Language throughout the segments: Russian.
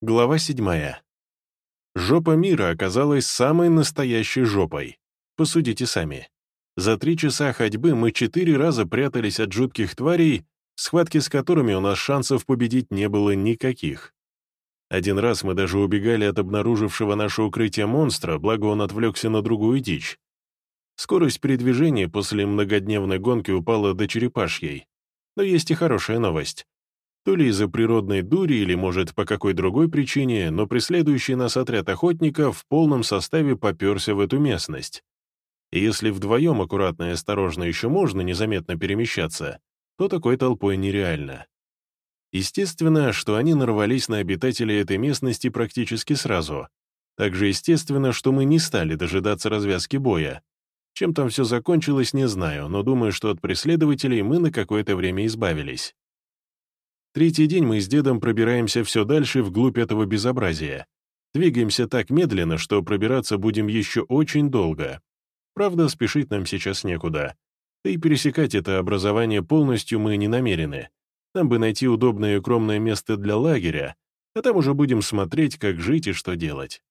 Глава седьмая. Жопа мира оказалась самой настоящей жопой. Посудите сами. За три часа ходьбы мы четыре раза прятались от жутких тварей, схватки с которыми у нас шансов победить не было никаких. Один раз мы даже убегали от обнаружившего наше укрытие монстра, благо он отвлекся на другую дичь. Скорость передвижения после многодневной гонки упала до черепашьей. Но есть и хорошая новость. То ли из-за природной дури или, может, по какой другой причине, но преследующий нас отряд охотников в полном составе поперся в эту местность. И если вдвоем аккуратно и осторожно еще можно незаметно перемещаться, то такой толпой нереально. Естественно, что они нарвались на обитателей этой местности практически сразу. Также естественно, что мы не стали дожидаться развязки боя. Чем там все закончилось, не знаю, но думаю, что от преследователей мы на какое-то время избавились. Третий день мы с дедом пробираемся все дальше вглубь этого безобразия. Двигаемся так медленно, что пробираться будем еще очень долго. Правда, спешить нам сейчас некуда. Да и пересекать это образование полностью мы не намерены. Нам бы найти удобное и укромное место для лагеря, а там уже будем смотреть, как жить и что делать.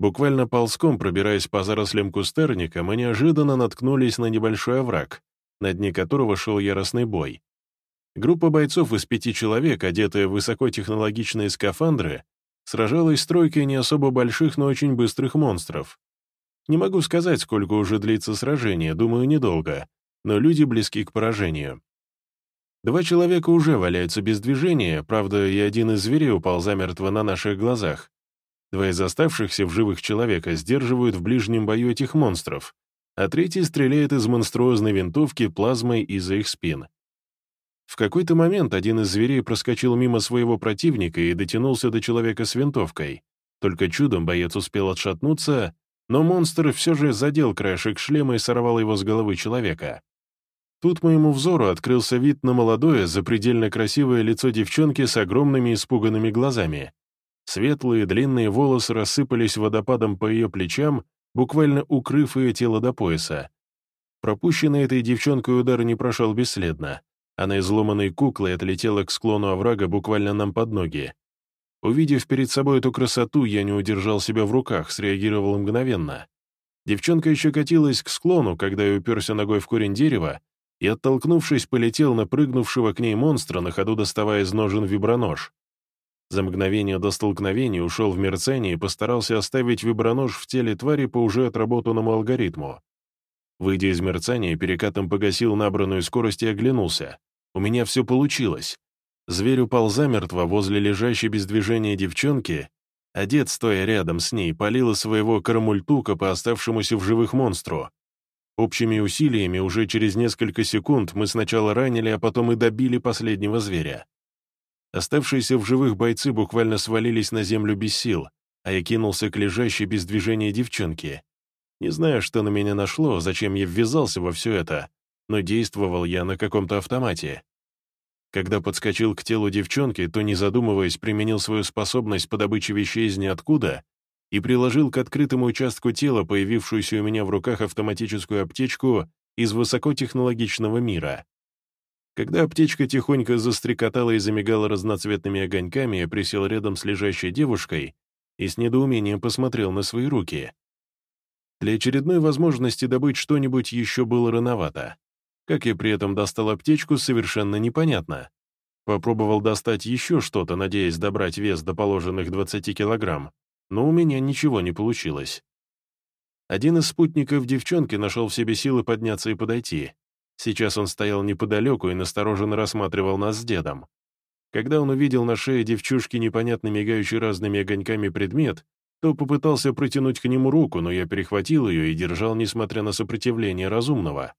Буквально ползком, пробираясь по зарослям кустарника, мы неожиданно наткнулись на небольшой овраг, на дне которого шел яростный бой. Группа бойцов из пяти человек, одетая в высокотехнологичные скафандры, сражалась с тройкой не особо больших, но очень быстрых монстров. Не могу сказать, сколько уже длится сражение, думаю, недолго, но люди близки к поражению. Два человека уже валяются без движения, правда, и один из зверей упал замертво на наших глазах. Два из оставшихся в живых человека сдерживают в ближнем бою этих монстров, а третий стреляет из монструозной винтовки плазмой из-за их спин. В какой-то момент один из зверей проскочил мимо своего противника и дотянулся до человека с винтовкой. Только чудом боец успел отшатнуться, но монстр все же задел краешек шлема и сорвал его с головы человека. Тут моему взору открылся вид на молодое, запредельно красивое лицо девчонки с огромными испуганными глазами. Светлые длинные волосы рассыпались водопадом по ее плечам, буквально укрыв ее тело до пояса. Пропущенный этой девчонкой удар не прошел бесследно. Она изломанной куклой отлетела к склону оврага буквально нам под ноги. Увидев перед собой эту красоту, я не удержал себя в руках, среагировал мгновенно. Девчонка еще катилась к склону, когда я уперся ногой в корень дерева и, оттолкнувшись, полетел на прыгнувшего к ней монстра, на ходу доставая из ножен вибронож. За мгновение до столкновения ушел в мерцание и постарался оставить вибронож в теле твари по уже отработанному алгоритму. Выйдя из мерцания, перекатом погасил набранную скорость и оглянулся. У меня все получилось. Зверь упал замертво возле лежащей без движения девчонки, а дед, стоя рядом с ней, палил своего карамультука по оставшемуся в живых монстру. Общими усилиями уже через несколько секунд мы сначала ранили, а потом и добили последнего зверя. Оставшиеся в живых бойцы буквально свалились на землю без сил, а я кинулся к лежащей без движения девчонке. Не знаю, что на меня нашло, зачем я ввязался во все это, но действовал я на каком-то автомате. Когда подскочил к телу девчонки, то, не задумываясь, применил свою способность по добыче вещей из ниоткуда и приложил к открытому участку тела появившуюся у меня в руках автоматическую аптечку из высокотехнологичного мира. Когда аптечка тихонько застрекотала и замигала разноцветными огоньками, я присел рядом с лежащей девушкой и с недоумением посмотрел на свои руки. Для очередной возможности добыть что-нибудь еще было рановато. Как я при этом достал аптечку, совершенно непонятно. Попробовал достать еще что-то, надеясь добрать вес до положенных 20 килограмм, но у меня ничего не получилось. Один из спутников девчонки нашел в себе силы подняться и подойти. Сейчас он стоял неподалеку и настороженно рассматривал нас с дедом. Когда он увидел на шее девчушки непонятно мигающий разными огоньками предмет, то попытался протянуть к нему руку, но я перехватил ее и держал, несмотря на сопротивление разумного.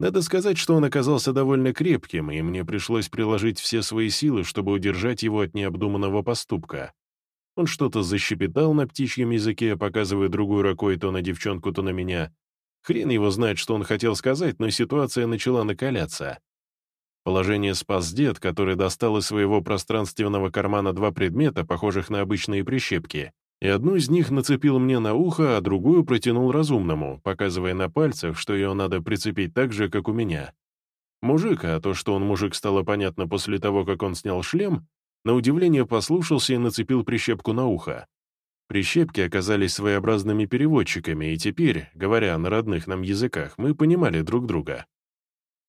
Надо сказать, что он оказался довольно крепким, и мне пришлось приложить все свои силы, чтобы удержать его от необдуманного поступка. Он что-то защепетал на птичьем языке, показывая другой рукой то на девчонку, то на меня. Хрен его знает, что он хотел сказать, но ситуация начала накаляться. Положение спас дед, который достал из своего пространственного кармана два предмета, похожих на обычные прищепки, и одну из них нацепил мне на ухо, а другую протянул разумному, показывая на пальцах, что ее надо прицепить так же, как у меня. Мужик, а то, что он мужик, стало понятно после того, как он снял шлем, На удивление послушался и нацепил прищепку на ухо. Прищепки оказались своеобразными переводчиками, и теперь, говоря на родных нам языках, мы понимали друг друга.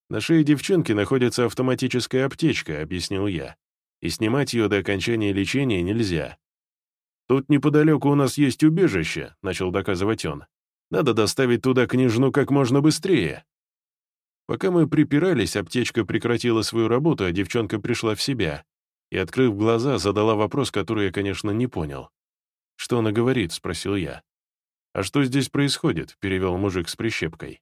«На шее девчонки находится автоматическая аптечка», — объяснил я, «и снимать ее до окончания лечения нельзя. «Тут неподалеку у нас есть убежище», — начал доказывать он. «Надо доставить туда княжну как можно быстрее». Пока мы припирались, аптечка прекратила свою работу, а девчонка пришла в себя и, открыв глаза, задала вопрос, который я, конечно, не понял. «Что она говорит?» — спросил я. «А что здесь происходит?» — перевел мужик с прищепкой.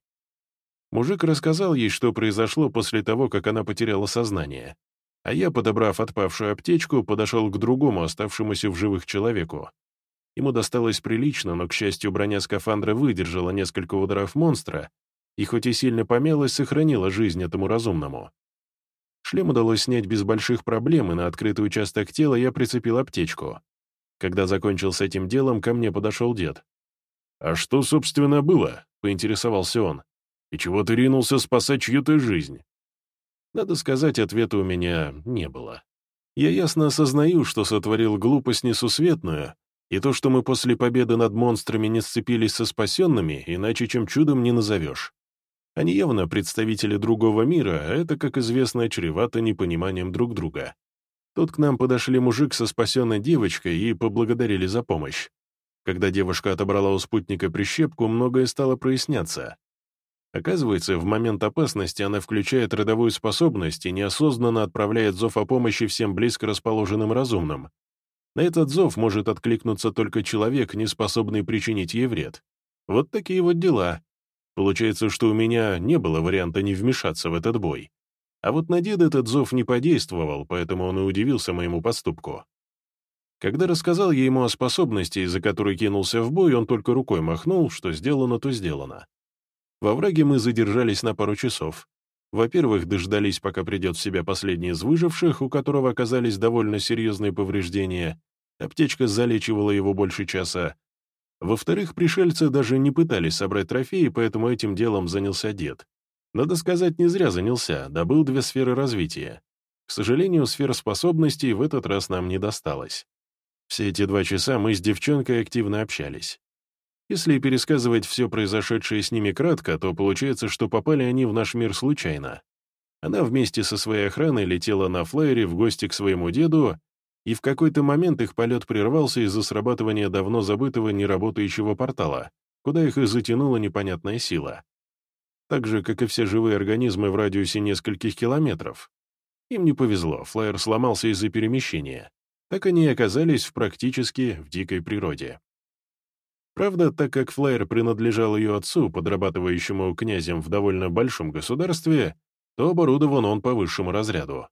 Мужик рассказал ей, что произошло после того, как она потеряла сознание. А я, подобрав отпавшую аптечку, подошел к другому, оставшемуся в живых человеку. Ему досталось прилично, но, к счастью, броня скафандра выдержала несколько ударов монстра, и хоть и сильно помялась, сохранила жизнь этому разумному. Шлем удалось снять без больших проблем, и на открытый участок тела я прицепил аптечку. Когда закончил с этим делом, ко мне подошел дед. «А что, собственно, было?» — поинтересовался он. «И чего ты ринулся спасать чью-то жизнь?» Надо сказать, ответа у меня не было. Я ясно осознаю, что сотворил глупость несусветную, и то, что мы после победы над монстрами не сцепились со спасенными, иначе чем чудом не назовешь. Они явно представители другого мира, а это, как известно, чревато непониманием друг друга. Тут к нам подошли мужик со спасенной девочкой и поблагодарили за помощь. Когда девушка отобрала у спутника прищепку, многое стало проясняться. Оказывается, в момент опасности она включает родовую способность и неосознанно отправляет зов о помощи всем близко расположенным разумным. На этот зов может откликнуться только человек, не способный причинить ей вред. Вот такие вот дела. Получается, что у меня не было варианта не вмешаться в этот бой. А вот на деда этот зов не подействовал, поэтому он и удивился моему поступку. Когда рассказал я ему о способности, из-за которой кинулся в бой, он только рукой махнул, что сделано, то сделано. Во враге мы задержались на пару часов. Во-первых, дождались, пока придет в себя последний из выживших, у которого оказались довольно серьезные повреждения. Аптечка залечивала его больше часа. Во-вторых, пришельцы даже не пытались собрать трофеи, поэтому этим делом занялся дед. Надо сказать, не зря занялся, добыл две сферы развития. К сожалению, сфер способностей в этот раз нам не досталось. Все эти два часа мы с девчонкой активно общались. Если пересказывать все произошедшее с ними кратко, то получается, что попали они в наш мир случайно. Она вместе со своей охраной летела на флайере в гости к своему деду, и в какой-то момент их полет прервался из-за срабатывания давно забытого неработающего портала, куда их и затянула непонятная сила. Так же, как и все живые организмы в радиусе нескольких километров. Им не повезло, флайер сломался из-за перемещения. Так они и оказались в практически в дикой природе. Правда, так как флайер принадлежал ее отцу, подрабатывающему князем в довольно большом государстве, то оборудован он по высшему разряду.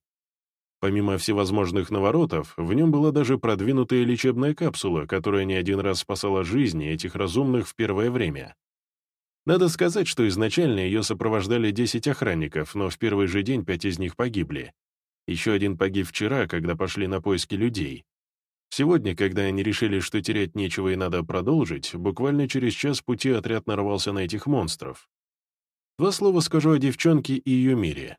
Помимо всевозможных наворотов, в нем была даже продвинутая лечебная капсула, которая не один раз спасала жизни этих разумных в первое время. Надо сказать, что изначально ее сопровождали 10 охранников, но в первый же день пять из них погибли. Еще один погиб вчера, когда пошли на поиски людей. Сегодня, когда они решили, что терять нечего и надо продолжить, буквально через час пути отряд нарвался на этих монстров. Два слова скажу о девчонке и ее мире.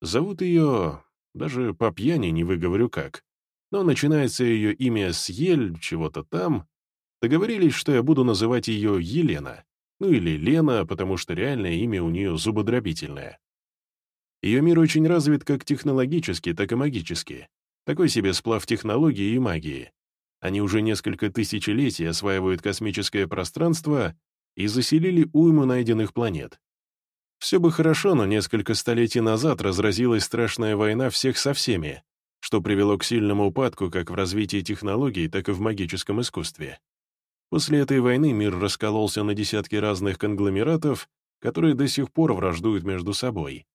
Зовут ее... даже по пьяни не выговорю как. Но начинается ее имя с Ель, чего-то там. Договорились, что я буду называть ее Елена. Ну или Лена, потому что реальное имя у нее зубодробительное. Ее мир очень развит как технологически, так и магически. Такой себе сплав технологии и магии. Они уже несколько тысячелетий осваивают космическое пространство и заселили уйму найденных планет. Все бы хорошо, но несколько столетий назад разразилась страшная война всех со всеми, что привело к сильному упадку как в развитии технологий, так и в магическом искусстве. После этой войны мир раскололся на десятки разных конгломератов, которые до сих пор враждуют между собой.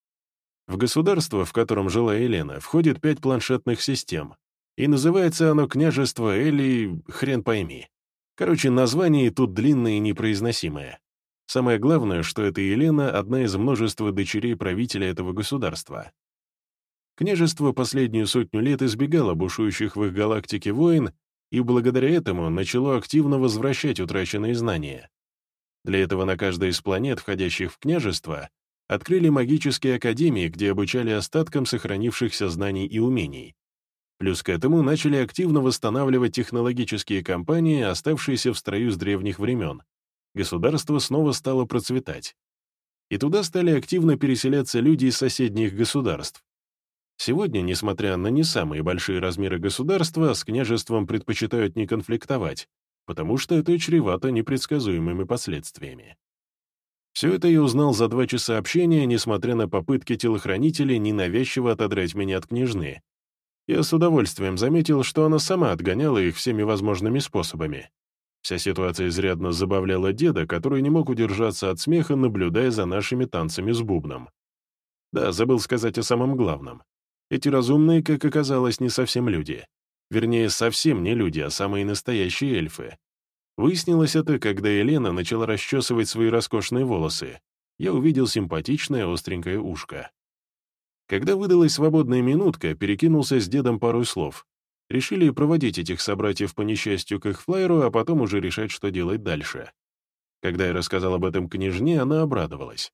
В государство, в котором жила Елена, входит пять планшетных систем, и называется оно княжество Эли, хрен пойми. Короче, название тут длинное и непроизносимое. Самое главное, что эта Елена — одна из множества дочерей правителя этого государства. Княжество последнюю сотню лет избегало бушующих в их галактике войн и благодаря этому начало активно возвращать утраченные знания. Для этого на каждой из планет, входящих в княжество, открыли магические академии, где обучали остаткам сохранившихся знаний и умений. Плюс к этому начали активно восстанавливать технологические компании, оставшиеся в строю с древних времен. Государство снова стало процветать. И туда стали активно переселяться люди из соседних государств. Сегодня, несмотря на не самые большие размеры государства, с княжеством предпочитают не конфликтовать, потому что это чревато непредсказуемыми последствиями. Все это я узнал за два часа общения, несмотря на попытки телохранителей ненавязчиво отодрать меня от княжны. Я с удовольствием заметил, что она сама отгоняла их всеми возможными способами. Вся ситуация изрядно забавляла деда, который не мог удержаться от смеха, наблюдая за нашими танцами с бубном. Да, забыл сказать о самом главном. Эти разумные, как оказалось, не совсем люди. Вернее, совсем не люди, а самые настоящие эльфы. Выяснилось это, когда Елена начала расчесывать свои роскошные волосы. Я увидел симпатичное остренькое ушко. Когда выдалась свободная минутка, перекинулся с дедом пару слов. Решили проводить этих собратьев по несчастью к их флайеру, а потом уже решать, что делать дальше. Когда я рассказал об этом княжне, она обрадовалась.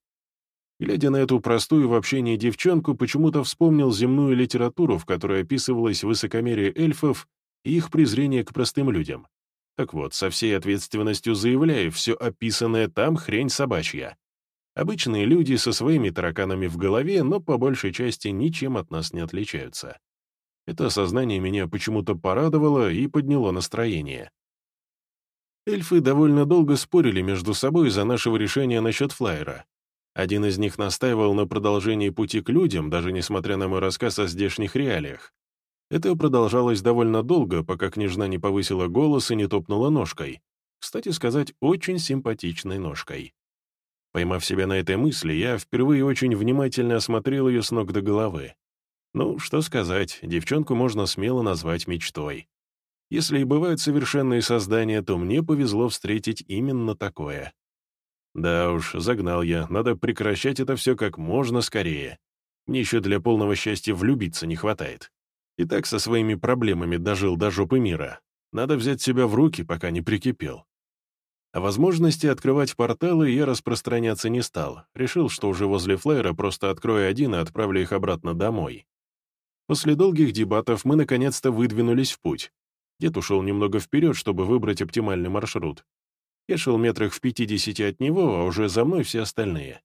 Глядя на эту простую в общении девчонку, почему-то вспомнил земную литературу, в которой описывалось высокомерие эльфов и их презрение к простым людям. Так вот, со всей ответственностью заявляю, все описанное там хрень собачья. Обычные люди со своими тараканами в голове, но по большей части ничем от нас не отличаются. Это осознание меня почему-то порадовало и подняло настроение. Эльфы довольно долго спорили между собой из-за нашего решения насчет флайера, один из них настаивал на продолжении пути к людям, даже несмотря на мой рассказ о здешних реалиях. Это продолжалось довольно долго, пока княжна не повысила голос и не топнула ножкой. Кстати сказать, очень симпатичной ножкой. Поймав себя на этой мысли, я впервые очень внимательно осмотрел ее с ног до головы. Ну, что сказать, девчонку можно смело назвать мечтой. Если и бывают совершенные создания, то мне повезло встретить именно такое. Да уж, загнал я, надо прекращать это все как можно скорее. Мне еще для полного счастья влюбиться не хватает. И так со своими проблемами дожил до жопы мира. Надо взять себя в руки, пока не прикипел. О возможности открывать порталы я распространяться не стал. Решил, что уже возле флайера просто открою один и отправлю их обратно домой. После долгих дебатов мы наконец-то выдвинулись в путь. Дед ушел немного вперед, чтобы выбрать оптимальный маршрут. Я шел метрах в пятидесяти от него, а уже за мной все остальные.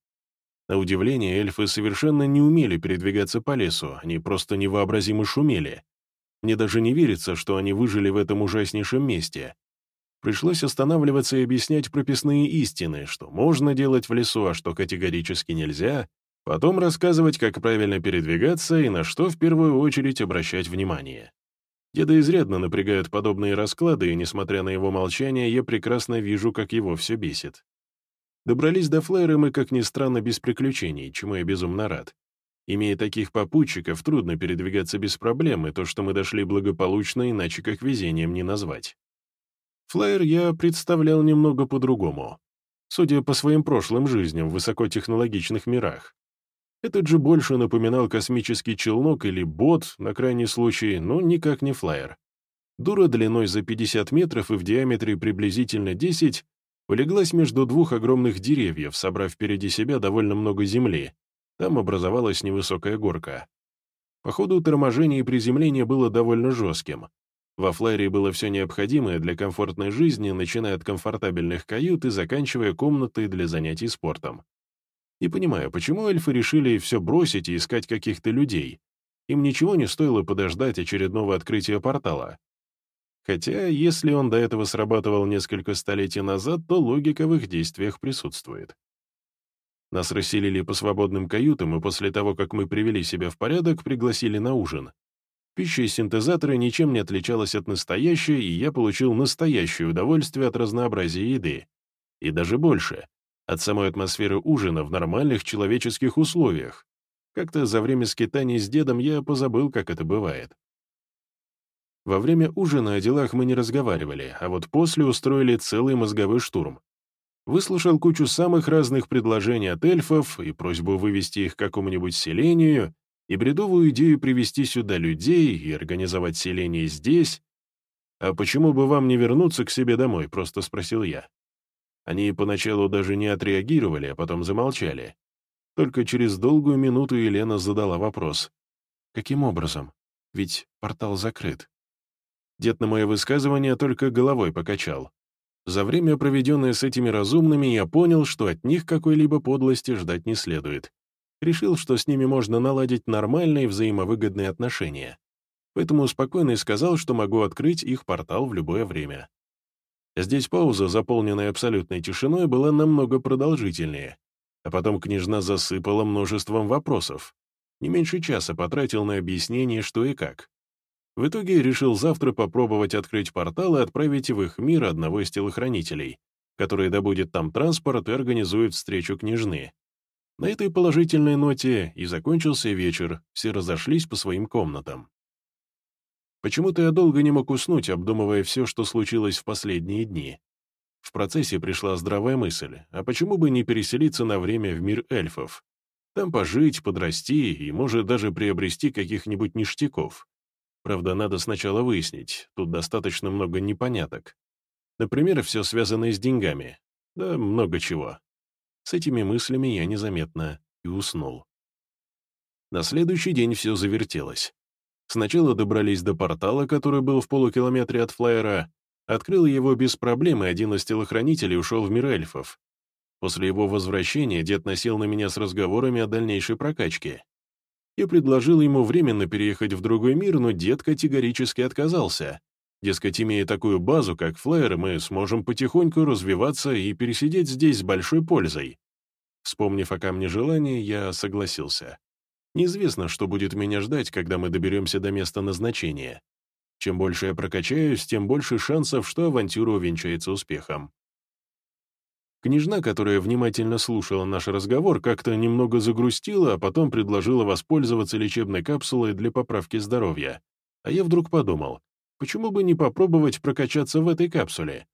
На удивление, эльфы совершенно не умели передвигаться по лесу, они просто невообразимо шумели. Мне даже не верится, что они выжили в этом ужаснейшем месте. Пришлось останавливаться и объяснять прописные истины, что можно делать в лесу, а что категорически нельзя, потом рассказывать, как правильно передвигаться и на что в первую очередь обращать внимание. Деда изрядно напрягают подобные расклады, и, несмотря на его молчание, я прекрасно вижу, как его все бесит. Добрались до флайера мы, как ни странно, без приключений, чему я безумно рад. Имея таких попутчиков, трудно передвигаться без проблем, и то, что мы дошли благополучно, иначе как везением не назвать. Флайер я представлял немного по-другому. Судя по своим прошлым жизням в высокотехнологичных мирах. Этот же больше напоминал космический челнок или бот, на крайний случай, но никак не флайер. Дура длиной за 50 метров и в диаметре приблизительно 10 улеглась между двух огромных деревьев, собрав впереди себя довольно много земли. Там образовалась невысокая горка. По ходу торможения и приземления было довольно жестким. Во флайере было все необходимое для комфортной жизни, начиная от комфортабельных кают и заканчивая комнатой для занятий спортом. Не понимаю, почему эльфы решили все бросить и искать каких-то людей. Им ничего не стоило подождать очередного открытия портала. Хотя, если он до этого срабатывал несколько столетий назад, то логика в их действиях присутствует. Нас расселили по свободным каютам, и после того, как мы привели себя в порядок, пригласили на ужин. Пища из синтезатора ничем не отличалась от настоящей, и я получил настоящее удовольствие от разнообразия еды. И даже больше от самой атмосферы ужина в нормальных человеческих условиях. Как-то за время скитаний с дедом я позабыл, как это бывает. Во время ужина о делах мы не разговаривали, а вот после устроили целый мозговой штурм. Выслушал кучу самых разных предложений от эльфов и просьбу вывести их к какому-нибудь селению, и бредовую идею привести сюда людей и организовать селение здесь. «А почему бы вам не вернуться к себе домой?» — просто спросил я. Они поначалу даже не отреагировали, а потом замолчали. Только через долгую минуту Елена задала вопрос. «Каким образом? ведь портал закрыт. Дед на мое высказывание только головой покачал. За время, проведенное с этими разумными, я понял, что от них какой-либо подлости ждать не следует. Решил, что с ними можно наладить нормальные взаимовыгодные отношения. Поэтому спокойно и сказал, что могу открыть их портал в любое время. Здесь пауза, заполненная абсолютной тишиной, была намного продолжительнее, а потом княжна засыпала множеством вопросов. Не меньше часа потратил на объяснение, что и как. В итоге решил завтра попробовать открыть портал и отправить в их мир одного из телохранителей, который добудет там транспорт и организует встречу княжны. На этой положительной ноте и закончился вечер, все разошлись по своим комнатам. Почему-то я долго не мог уснуть, обдумывая все, что случилось в последние дни. В процессе пришла здравая мысль, а почему бы не переселиться на время в мир эльфов? Там пожить, подрасти и, может, даже приобрести каких-нибудь ништяков. Правда, надо сначала выяснить, тут достаточно много непоняток. Например, все связанное с деньгами. Да много чего. С этими мыслями я незаметно и уснул. На следующий день все завертелось. Сначала добрались до портала, который был в полукилометре от флайера, открыл его без проблем, и один из телохранителей ушел в мир эльфов. После его возвращения дед носил на меня с разговорами о дальнейшей прокачке. Я предложил ему временно переехать в другой мир, но дед категорически отказался. Дескать, имея такую базу, как флайер, мы сможем потихоньку развиваться и пересидеть здесь с большой пользой. Вспомнив о камне желания, я согласился. Неизвестно, что будет меня ждать, когда мы доберемся до места назначения. Чем больше я прокачаюсь, тем больше шансов, что авантюра увенчается успехом. Княжна, которая внимательно слушала наш разговор, как-то немного загрустила, а потом предложила воспользоваться лечебной капсулой для поправки здоровья. А я вдруг подумал, почему бы не попробовать прокачаться в этой капсуле?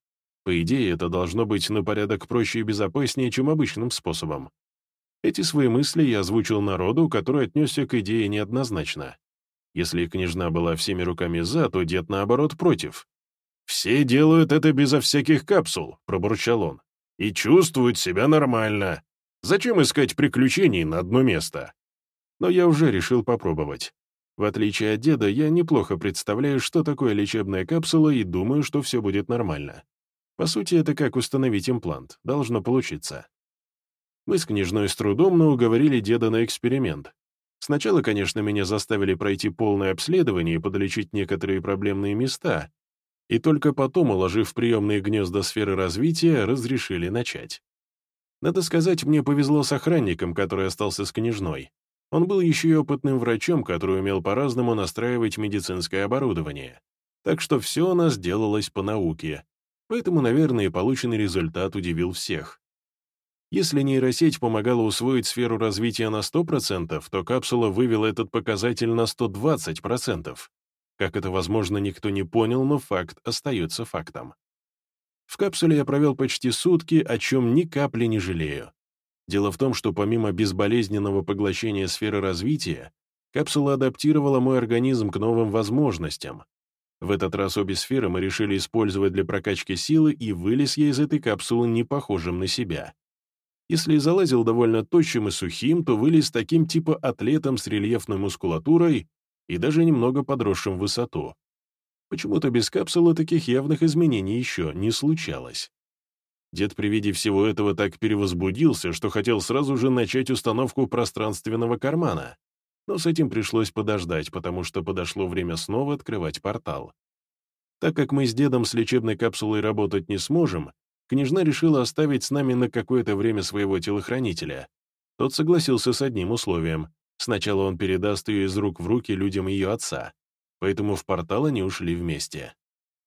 По идее, это должно быть на порядок проще и безопаснее, чем обычным способом. Эти свои мысли я озвучил народу, который отнесся к идее неоднозначно. Если княжна была всеми руками за, то дед, наоборот, против. «Все делают это безо всяких капсул», — пробурчал он и чувствуют себя нормально. Зачем искать приключений на одно место? Но я уже решил попробовать. В отличие от деда, я неплохо представляю, что такое лечебная капсула, и думаю, что все будет нормально. По сути, это как установить имплант. Должно получиться. Мы с княжной с трудом, но уговорили деда на эксперимент. Сначала, конечно, меня заставили пройти полное обследование и подлечить некоторые проблемные места, и только потом, уложив приемные гнезда сферы развития, разрешили начать. Надо сказать, мне повезло с охранником, который остался с княжной. Он был еще и опытным врачом, который умел по-разному настраивать медицинское оборудование. Так что все у нас делалось по науке. Поэтому, наверное, полученный результат удивил всех. Если нейросеть помогала усвоить сферу развития на 100%, то капсула вывела этот показатель на 120%. Как это возможно, никто не понял, но факт остается фактом. В капсуле я провел почти сутки, о чем ни капли не жалею. Дело в том, что помимо безболезненного поглощения сферы развития, капсула адаптировала мой организм к новым возможностям. В этот раз обе сферы мы решили использовать для прокачки силы, и вылез я из этой капсулы не похожим на себя. Если залазил довольно тощим и сухим, то вылез таким типа атлетом с рельефной мускулатурой и даже немного подросшим в высоту. Почему-то без капсулы таких явных изменений еще не случалось. Дед при виде всего этого так перевозбудился, что хотел сразу же начать установку пространственного кармана. Но с этим пришлось подождать, потому что подошло время снова открывать портал. Так как мы с дедом с лечебной капсулой работать не сможем, княжна решила оставить с нами на какое-то время своего телохранителя. Тот согласился с одним условием Сначала он передаст ее из рук в руки людям ее отца, поэтому в портал они ушли вместе.